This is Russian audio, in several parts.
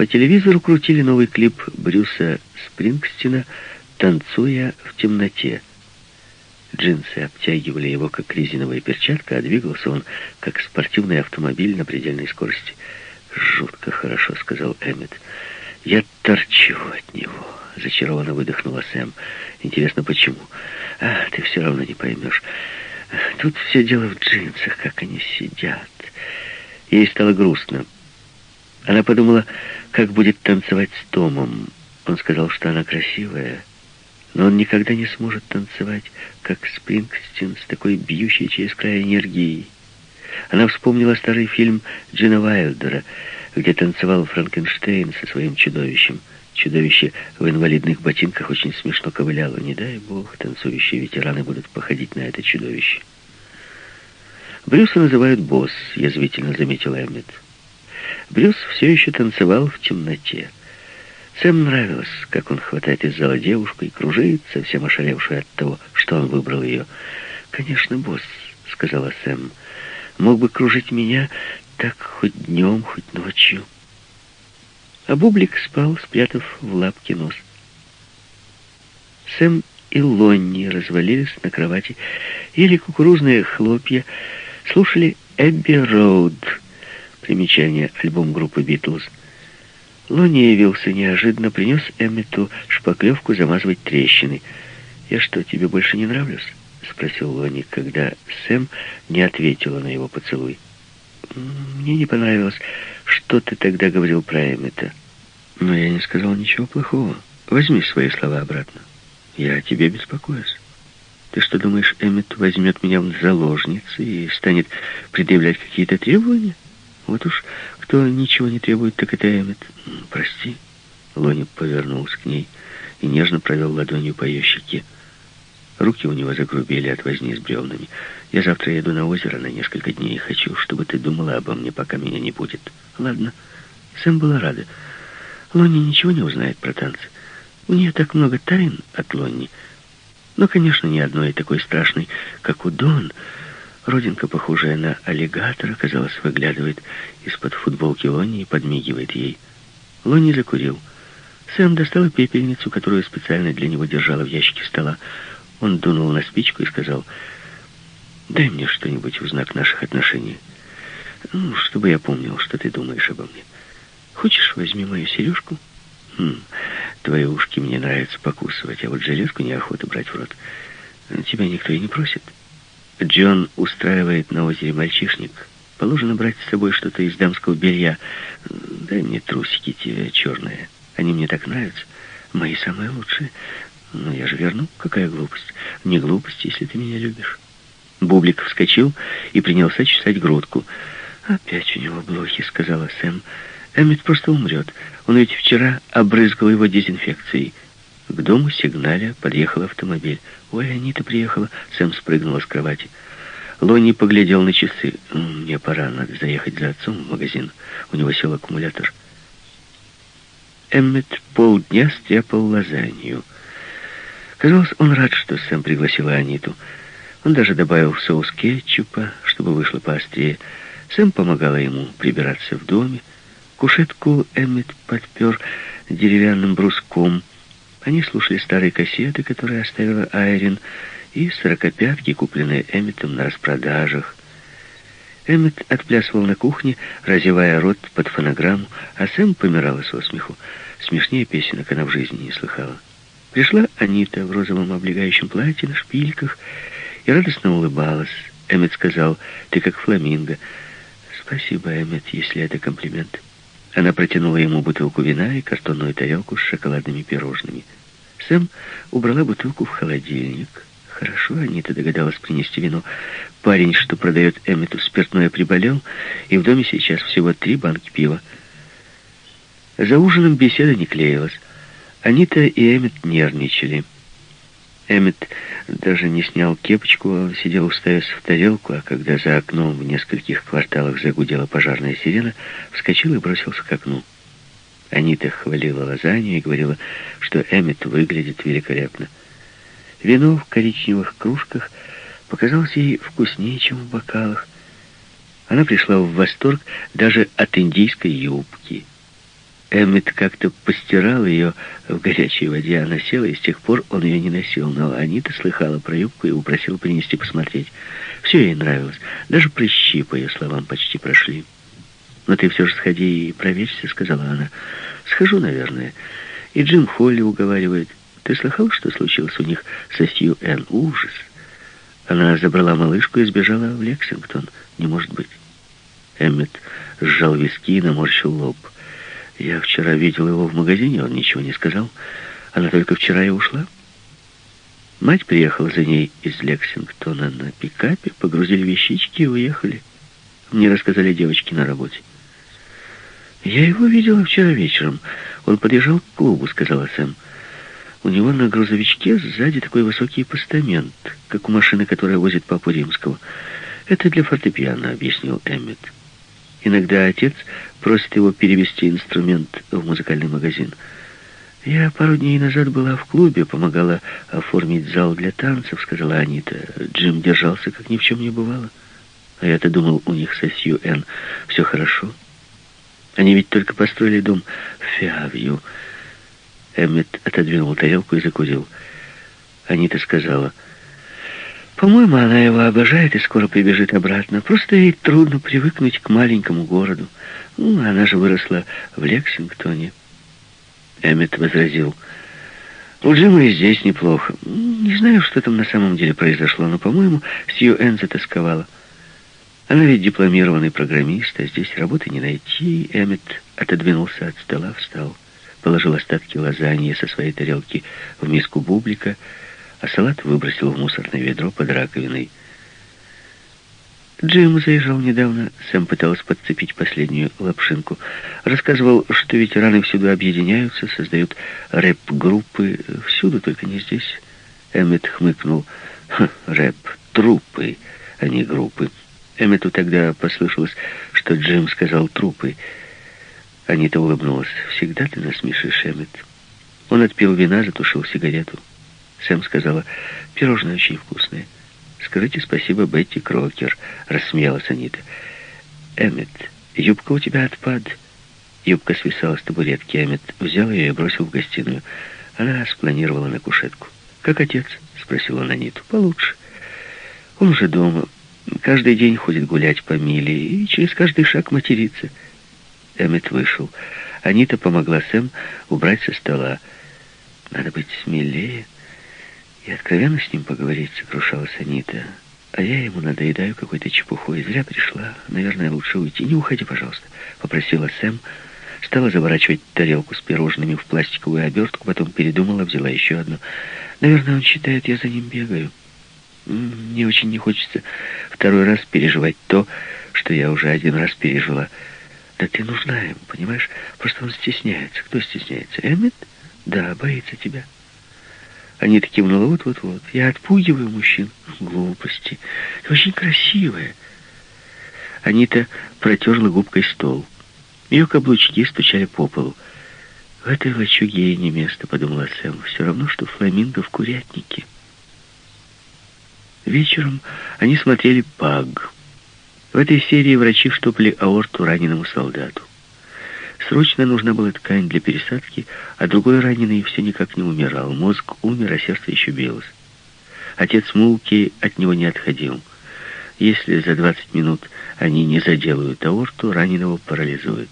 По телевизору крутили новый клип Брюса Спрингстина «Танцуя в темноте». Джинсы обтягивали его, как резиновая перчатка, а двигался он, как спортивный автомобиль на предельной скорости. «Жутко хорошо», — сказал Эммет. «Я торчу от него», — зачарованно выдохнула Сэм. «Интересно, почему?» «А, ты все равно не поймешь. Тут все дело в джинсах, как они сидят». Ей стало грустно. Она подумала, как будет танцевать с Томом. Он сказал, что она красивая, но он никогда не сможет танцевать, как Спрингстин, с такой бьющей через край энергией. Она вспомнила старый фильм Джина Вайлдера, где танцевал Франкенштейн со своим чудовищем. Чудовище в инвалидных ботинках очень смешно ковыляло. Не дай бог, танцующие ветераны будут походить на это чудовище. Брюса называют босс, язвительно заметил Эммет. Брюс все еще танцевал в темноте. Сэм нравилось, как он хватает из зала девушку и кружит, совсем ошалевшую от того, что он выбрал ее. «Конечно, босс», — сказала Сэм, — «мог бы кружить меня так хоть днем, хоть ночью». А Бублик спал, спрятав в лапке нос. Сэм и Лонни развалились на кровати, ели кукурузные хлопья, слушали «Эбби Роуд», примечание, альбом группы «Битлз», Лони явился неожиданно, принес Эммету шпаклевку замазывать трещины. «Я что, тебе больше не нравлюсь?» — спросил Лони, когда Сэм не ответила на его поцелуй. «Мне не понравилось, что ты тогда говорил про Эммета». «Но я не сказал ничего плохого. Возьми свои слова обратно. Я о тебе беспокоюсь. Ты что, думаешь, Эммет возьмет меня в заложницы и станет предъявлять какие-то требования?» Вот уж кто ничего не требует, так это Эммет. Прости. Лони повернулся к ней и нежно провел ладонью по ее щеке. Руки у него загрубели от возни с бревнами. Я завтра еду на озеро на несколько дней и хочу, чтобы ты думала обо мне, пока меня не будет. Ладно. Сэм была рада. Лонни ничего не узнает про танцы. У нее так много тайн от Лонни. Но, конечно, ни одной такой страшной, как у Дон — Родинка, похожая на аллигатора, казалось, выглядывает из-под футболки Лони и подмигивает ей. Лони закурил. Сэм достала пепельницу, которую специально для него держала в ящике стола. Он дунул на спичку и сказал, «Дай мне что-нибудь в знак наших отношений, ну, чтобы я помнил, что ты думаешь обо мне. Хочешь, возьми мою сережку?» «Хм, твои ушки мне нравится покусывать, а вот железку неохота брать в рот. Тебя никто и не просит». Джон устраивает на озере мальчишник. Положено брать с собой что-то из дамского белья. Дай мне трусики тебе черные. Они мне так нравятся. Мои самые лучшие. Но я же верну. Какая глупость. Не глупость, если ты меня любишь. Бублик вскочил и принялся чесать грудку. «Опять у него блохи», — сказала Сэм. «Эммет просто умрет. Он ведь вчера обрызгал его дезинфекцией». К дому сигналя подъехал автомобиль. «Ой, Анита приехала!» Сэм спрыгнула с кровати. Лонни поглядел на часы. «Мне пора, надо заехать за отцом в магазин. У него сел аккумулятор». Эммет полдня стряпал лазанью. Казалось, он рад, что Сэм пригласила Аниту. Он даже добавил в соус кетчупа, чтобы вышло поострее. Сэм помогала ему прибираться в доме. Кушетку Эммет подпер деревянным бруском, они слушали старые кассеты, которые оставила Айрин, и сорокопятки, купленные Эмметом на распродажах. Эммет отплясывал на кухне, разевая рот под фонограмму, а Сэм помирала со смеху. Смешнее песенок она в жизни не слыхала. Пришла Анита в розовом облегающем платье на шпильках и радостно улыбалась. Эммет сказал, «Ты как фламинго». «Спасибо, Эммет, если это комплимент». Она протянула ему бутылку вина и картонную тарелку с шоколадными пирожными. Сэм убрала бутылку в холодильник. Хорошо, Анита догадалась принести вино. Парень, что продает Эммету спиртное, приболел, и в доме сейчас всего три банки пива. За ужином беседа не клеилась. Анита и Эммет нервничали. Эммет даже не снял кепочку, а сидел уставясь в тарелку, а когда за окном в нескольких кварталах загудела пожарная сирена, вскочил и бросился к окну. Анита хвалила лазанью и говорила, что Эммет выглядит великолепно. Вино в коричневых кружках показалось ей вкуснее, чем в бокалах. Она пришла в восторг даже от индийской юбки. Эммет как-то постирал ее в горячей воде, она села, и с тех пор он ее не носил. Но Анита слыхала про юбку и упросила принести посмотреть. Все ей нравилось. Даже прыщи, по ее словам, почти прошли. «Но ты все же сходи и проверься», — сказала она. «Схожу, наверное». И Джим Холли уговаривает. «Ты слыхал, что случилось у них со Сью Энн? Ужас!» Она забрала малышку и сбежала в Лексингтон. Не может быть. Эммет сжал виски и наморщил лоб. Я вчера видел его в магазине, он ничего не сказал. Она только вчера и ушла. Мать приехала за ней из Лексингтона на пикапе, погрузили вещички и уехали. Мне рассказали девочки на работе. «Я его видела вчера вечером. Он подъезжал к клубу», — сказала Сэм. «У него на грузовичке сзади такой высокий постамент, как у машины, которая возит папу Римского. Это для фортепиано», — объяснил Эммет. Иногда отец просит его перевести инструмент в музыкальный магазин. «Я пару дней назад была в клубе, помогала оформить зал для танцев», — сказала Анита. Джим держался, как ни в чем не бывало. А я-то думал, у них со Сью Энн все хорошо. Они ведь только построили дом в Фиавью. Эммет отодвинул тарелку и закурил. Анита сказала... По-моему, она его обожает и скоро прибежит обратно. Просто ей трудно привыкнуть к маленькому городу. Ну, она же выросла в Лексингтоне. Эммет возразил. У Джима и здесь неплохо. Не знаю, что там на самом деле произошло, но, по-моему, Сью Энн затасковала. Она ведь дипломированный программист, а здесь работы не найти. Эммет отодвинулся от стола, встал, положил остатки лазаньи со своей тарелки в миску бублика, а салат выбросил в мусорное ведро под раковиной. Джим заезжал недавно, Сэм пытался подцепить последнюю лапшинку. Рассказывал, что ветераны всюду объединяются, создают рэп-группы, всюду, только не здесь. Эммет хмыкнул. «Рэп, трупы, а не группы». Эммету тогда послышалось, что Джим сказал «трупы». Анита улыбнулась. «Всегда ты насмешишь, Эммет». Он отпил вина, затушил сигарету. Сэм сказала, пирожное очень вкусное. Скажите спасибо Бетти Крокер, рассмеялась Анита. Эммет, юбка у тебя отпад. Юбка свисала с табуретки. Эммет взял ее и бросил в гостиную. Она спланировала на кушетку. «Как отец?» — спросила он Аниту. «Получше. Он уже дома. Каждый день ходит гулять по миле и через каждый шаг матерится». Эммет вышел. Анита помогла Сэм убрать со стола. «Надо быть смелее» и откровенно с ним поговорить, сокрушалась Анита. А я ему надоедаю какой-то чепухой. Зря пришла. Наверное, лучше уйти. Не уходи, пожалуйста, попросила Сэм. Стала заворачивать тарелку с пирожными в пластиковую обертку, потом передумала, взяла еще одну. Наверное, он считает, я за ним бегаю. Мне очень не хочется второй раз переживать то, что я уже один раз пережила. Да ты нужна ему, понимаешь? Просто он стесняется. Кто стесняется? Эммет? Да, боится тебя. Анита кивнула, вот-вот-вот. Я отпугиваю мужчин. Глупости. Ты очень красивая. Анита протерла губкой стол. Ее каблучки стучали по полу. В этой лачуге ей не место, подумала Сэм. Все равно, что фламинго в курятнике. Вечером они смотрели «Паг». В этой серии врачи штопали аорту раненому солдату. Срочно нужна была ткань для пересадки, а другой раненый все никак не умирал. Мозг умер, а сердце еще билось. Отец Мулки от него не отходил. Если за 20 минут они не заделают аорту, раненого парализуют.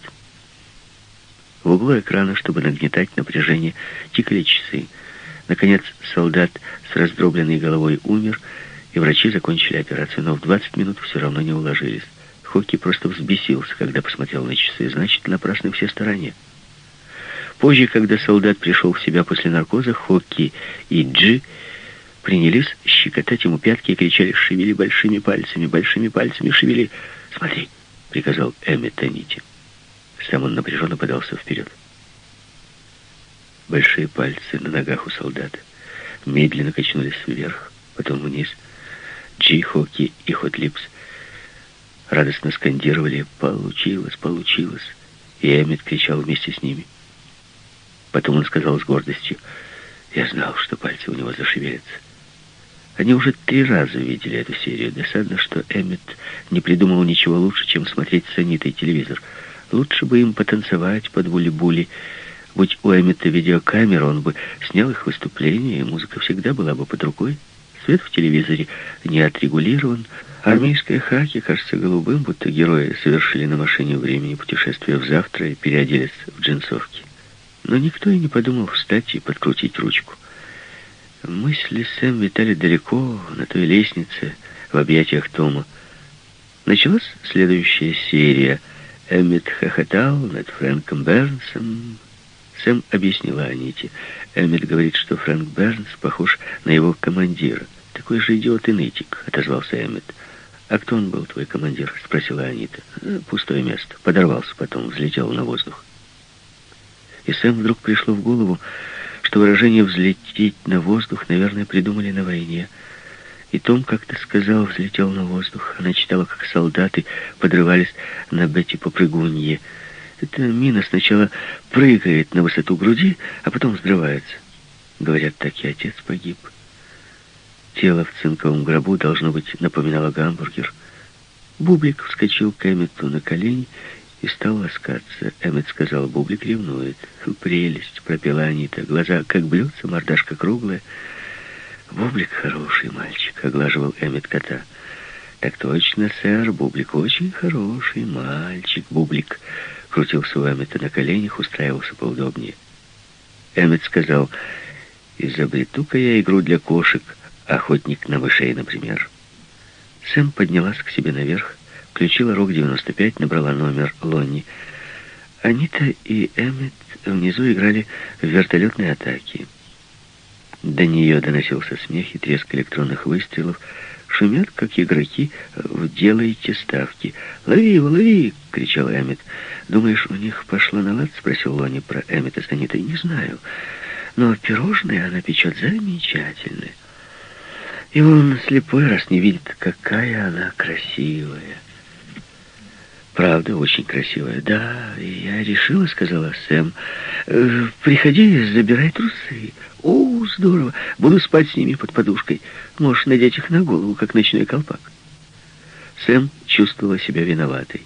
В углу экрана, чтобы нагнетать напряжение, тикали часы. Наконец, солдат с раздробленной головой умер, и врачи закончили операцию, но в 20 минут все равно не уложились. Хоки просто взбесился, когда посмотрел на часы. Значит, напрасно все старания. Позже, когда солдат пришел в себя после наркоза, Хоки и Джи принялись щекотать ему пятки и кричали «Шевели большими пальцами, большими пальцами, шевели!» «Смотри!» — приказал Эммет Таните. Сам он напряженно подался вперед. Большие пальцы на ногах у солдата медленно качнулись вверх, потом вниз. Джи, Хоки и Хотлипс — радостно скандировали «Получилось, получилось!» И Эммет кричал вместе с ними. Потом он сказал с гордостью, «Я знал, что пальцы у него зашевелятся». Они уже три раза видели эту серию. Досадно, что Эммет не придумал ничего лучше, чем смотреть с телевизор. Лучше бы им потанцевать под були-були. Будь у Эммета видеокамера, он бы снял их выступление, и музыка всегда была бы под рукой. Свет в телевизоре не отрегулирован. Армейское хаки кажется голубым, будто герои совершили на машине времени путешествие в завтра и переоделись в джинсовки. Но никто и не подумал встать и подкрутить ручку. Мысли Сэм витали далеко, на той лестнице, в объятиях Тома. Началась следующая серия. Эммет хохотал над Фрэнком Бернсом. Сэм объяснила Аните. Эммет говорит, что Фрэнк Бернс похож на его командира. Такой же идиот и нытик, отозвался Эммет. «А кто он был, твой командир?» — спросила Анита. «Э, «Пустое место. Подорвался потом, взлетел на воздух». И Сэм вдруг пришло в голову, что выражение «взлететь на воздух», наверное, придумали на войне. И Том как-то сказал «взлетел на воздух». Она читала, как солдаты подрывались на Бетти-попрыгунье. Эта мина сначала прыгает на высоту груди, а потом взрывается. Говорят, так и отец погиб. Тело в цинковом гробу, должно быть, напоминало гамбургер. Бублик вскочил к Эммету на колени и стал ласкаться. Эммет сказал, Бублик ревнует. «Прелесть!» — пропела Анита. Глаза как блюдца, мордашка круглая. «Бублик хороший мальчик», — оглаживал Эммет кота. «Так точно, сэр, Бублик очень хороший мальчик». Бублик крутился у Эммета на коленях, устраивался поудобнее. Эммет сказал, «Изобрету-ка я игру для кошек». Охотник на мышей, например. Сэм поднялась к себе наверх, включила РОК-95, набрала номер Лонни. Анита и Эммет внизу играли в вертолетные атаки. До нее доносился смех и треск электронных выстрелов. Шумят, как игроки, в «делайте ставки». «Лови его, лови!» — кричал Эммет. «Думаешь, у них пошло на лад?» — спросил Лонни про Эммета с Анитой. «Не знаю. Но пирожные она печет замечательные». И он слепой, раз не видит, какая она красивая. Правда, очень красивая. Да, я решила, сказала Сэм. «Э, приходи, забирай трусы. О, здорово. Буду спать с ними под подушкой. Можешь надеть их на голову, как ночной колпак. Сэм чувствовала себя виноватой.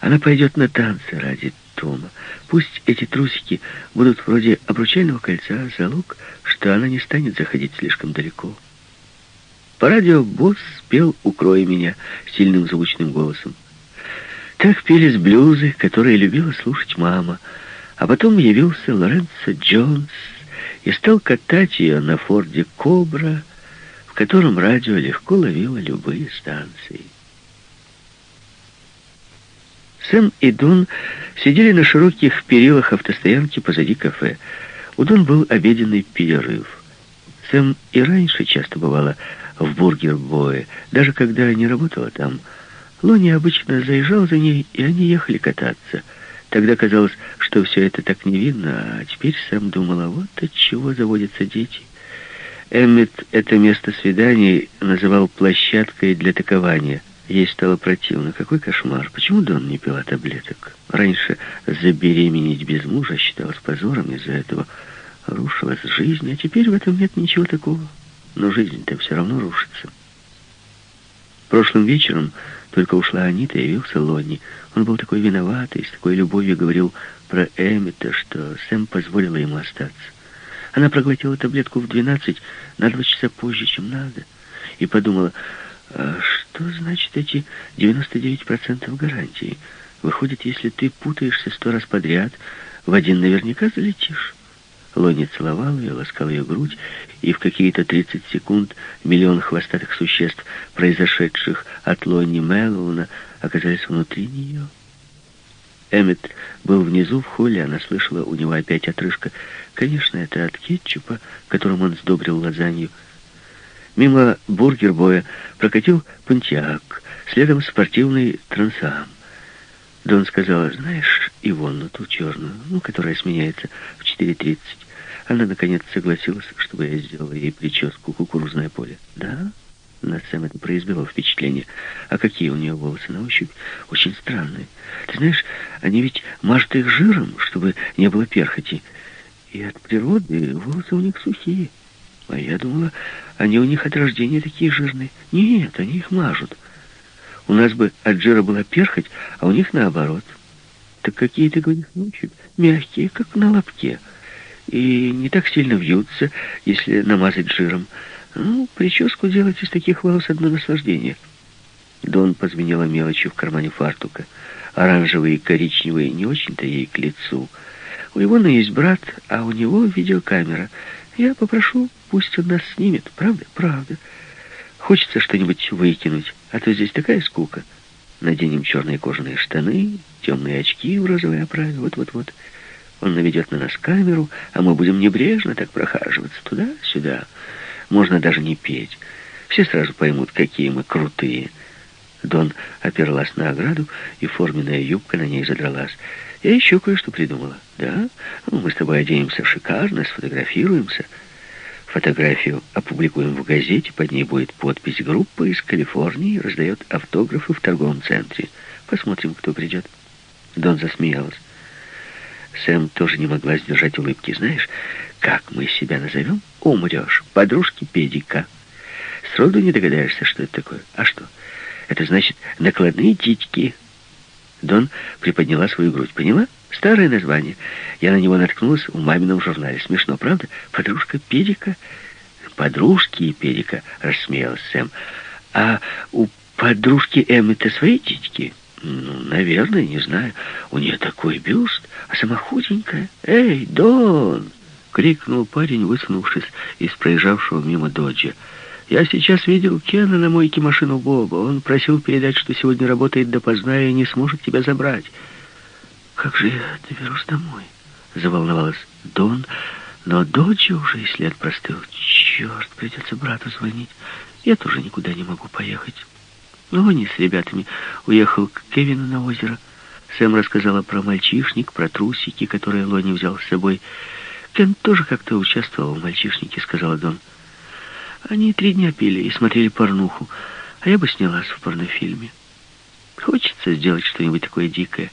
Она пойдет на танцы ради Тома. Пусть эти трусики будут вроде обручального кольца, залог, что она не станет заходить слишком далеко. По радио босс спел «Укрой меня» сильным звучным голосом. Так пелись блюзы, которые любила слушать мама. А потом явился Лоренцо Джонс и стал катать ее на форде «Кобра», в котором радио легко ловило любые станции. Сэм и Дон сидели на широких перилах автостоянки позади кафе. У Дон был обеденный перерыв. Сэм и раньше часто бывала в бургер-бое, даже когда не работала там. Лони обычно заезжал за ней, и они ехали кататься. Тогда казалось, что все это так невинно, а теперь сам думала, вот от чего заводятся дети. Эммет это место свиданий называл площадкой для такования. Ей стало противно. Какой кошмар. Почему Дон не пила таблеток? Раньше забеременеть без мужа считалось позором, из-за этого рушилась жизнь, а теперь в этом нет ничего такого но жизнь-то все равно рушится. Прошлым вечером только ушла Анита, явился Лонни. Он был такой виноватый, с такой любовью говорил про Эммета, что Сэм позволила ему остаться. Она проглотила таблетку в 12 на два часа позже, чем надо, и подумала, а что значит эти 99% гарантии? Выходит, если ты путаешься сто раз подряд, в один наверняка залетишь. Лони целовал ее, ласкал ее грудь, и в какие-то 30 секунд миллион хвостатых существ, произошедших от Лони Мэллоуна, оказались внутри нее. Эммет был внизу в холле, она слышала, у него опять отрыжка. Конечно, это от кетчупа, которым он сдобрил лазанью. Мимо бургер-боя прокатил пантиак, следом спортивный трансам. Дон сказала, знаешь, Ивонну, ту черную, ну, которая сменяется в 4.30. Она, наконец, согласилась, чтобы я сделала ей прическу «Кукурузное поле». Да? На Сэм это произвело впечатление. А какие у нее волосы на ощупь? Очень странные. Ты знаешь, они ведь мажут их жиром, чтобы не было перхоти. И от природы волосы у них сухие. А я думала, они у них от рождения такие жирные. Нет, они их мажут. У нас бы от жира была перхоть, а у них наоборот. Так какие ты говоришь ночью? Мягкие, как на лобке. И не так сильно вьются, если намазать жиром. Ну, прическу делать из таких волос одно наслаждение. Дон позвенела мелочью в кармане фартука. Оранжевые и коричневые не очень-то ей к лицу. У Ивона есть брат, а у него видеокамера. Я попрошу, пусть он нас снимет. Правда? Правда. Хочется что-нибудь выкинуть, а то здесь такая скука. Наденем черные кожаные штаны, темные очки в розовой оправе. Вот-вот-вот. Он наведет на нас камеру, а мы будем небрежно так прохаживаться туда-сюда. Можно даже не петь. Все сразу поймут, какие мы крутые. Дон оперлась на ограду, и форменная юбка на ней задралась. Я еще кое-что придумала. Да? Мы с тобой оденемся шикарно, сфотографируемся. Фотографию опубликуем в газете, под ней будет подпись «Группа из Калифорнии раздает автографы в торговом центре». Посмотрим, кто придет. Дон засмеялась. Сэм тоже не могла сдержать улыбки. Знаешь, как мы себя назовем? Умрешь. Подружки педика. Сроду не догадаешься, что это такое. А что? Это значит накладные титьки. Дон приподняла свою грудь. Поняла? Старое название. Я на него наткнулась в мамином журнале. Смешно, правда? Подружка педика. Подружки и педика, рассмеялась Сэм. А у подружки Эммы-то свои титьки? Ну, наверное, не знаю. У нее такой бюст, а сама худенькая. Эй, Дон! Крикнул парень, высунувшись из проезжавшего мимо доджа. Я сейчас видел Кена на мойке машину Боба. Он просил передать, что сегодня работает допоздна и не сможет тебя забрать. Как же я доберусь домой? Заволновалась Дон, но Доджи уже и след простыл. Черт, придется брату звонить. Я тоже никуда не могу поехать. Ну, они с ребятами уехал к Кевину на озеро. Сэм рассказала про мальчишник, про трусики, которые Лони взял с собой. Кен тоже как-то участвовал в мальчишнике, сказала Дон. Они три дня пили и смотрели порнуху, а я бы снялась в порнофильме. Хочется сделать что-нибудь такое дикое.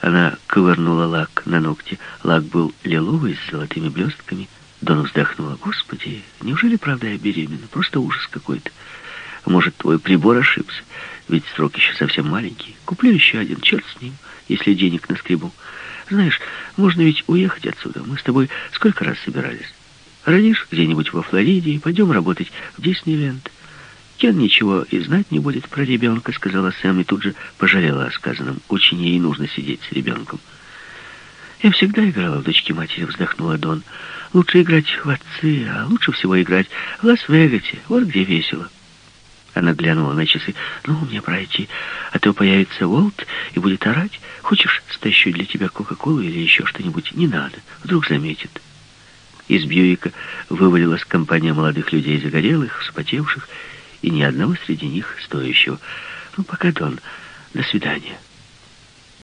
Она ковырнула лак на ногте. Лак был лиловый с золотыми блестками. Дон вздохнула. Господи, неужели правда я беременна? Просто ужас какой-то. Может, твой прибор ошибся? Ведь срок еще совсем маленький. Куплю еще один, черт с ним, если денег на скребу. Знаешь, можно ведь уехать отсюда. Мы с тобой сколько раз собирались? Родишь где-нибудь во Флориде и пойдем работать в Диснейленд. Кен ничего и знать не будет про ребенка, сказала Сэм, и тут же пожалела о сказанном. Очень ей нужно сидеть с ребенком. Я всегда играла в дочки матери, вздохнула Дон. Лучше играть в отцы, а лучше всего играть в Лас-Вегасе. Вот где весело. Она глянула на часы. «Ну, мне пора идти, а то появится Волт и будет орать. Хочешь, стащу для тебя Кока-Колу или еще что-нибудь? Не надо, вдруг заметит». Из Бьюика вывалилась компания молодых людей, загорелых, вспотевших, и ни одного среди них стоящего. «Ну, пока, Дон, до свидания».